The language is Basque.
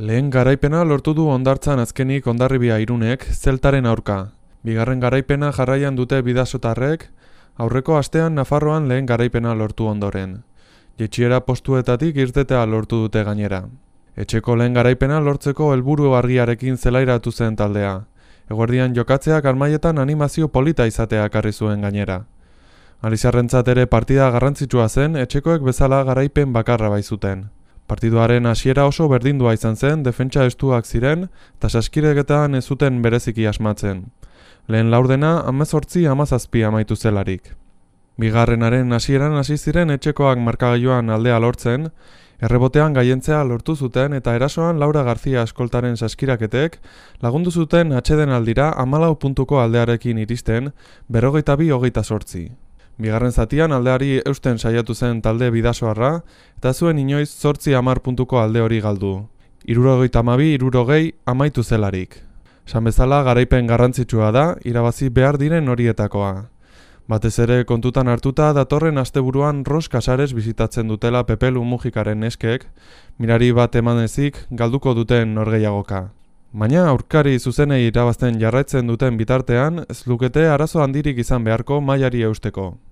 Lehen garaipena lortu du ondartzan azkenik ondarribia irunek zeltaren aurka. Bigarren garaipena jarraian dute bidasotarrek, aurreko astean Nafarroan lehen garaipena lortu ondoren. Jetxiera postuetatik irtetea lortu dute gainera. Etxeko lehen garaipena lortzeko helburu argiarekin zelairatu zen taldea. Eguerdian jokatzeak armaietan animazio polita izatea karri zuen gainera. Alizarrentzat ere partida garrantzitsua zen, etxekoek bezala garaipen bakarra baizuten. Partiduaren hasiera oso berdindua izan zen, defentsa estuak ziren, eta saskireketan ez zuten bereziki asmatzen. Lehen laurdena, amezortzi amazazpi amaitu zelarik. Bigarrenaren hasieran hasi ziren etxekoak markagailuan aldea lortzen, errebotean gaientzea lortu zuten eta erasoan Laura Garzia eskoltaren saskiraketek lagundu zuten atxeden aldira amalau puntuko aldearekin iristen, berrogeita bi hogeita sortzi. Bigarren zatian aldeari eusten saiatu zen talde bidasoarra, eta zuen inoiz zortzi amar puntuko alde hori galdu. Irurogei tamabi, irurogei amaitu zelarik. San bezala garaipen garrantzitsua da, irabazi behar diren horietakoa. Batez ere kontutan hartuta datorren asteburuan Ros Casares bizitatzen dutela Pepelu Mujikaren eskek, mirari bat emanezik galduko duten norgeiagoka. Baina aurkari zuzenei irabazten jarraitzen duten bitartean, ez lukete arazo handirik izan beharko mailari eusteko.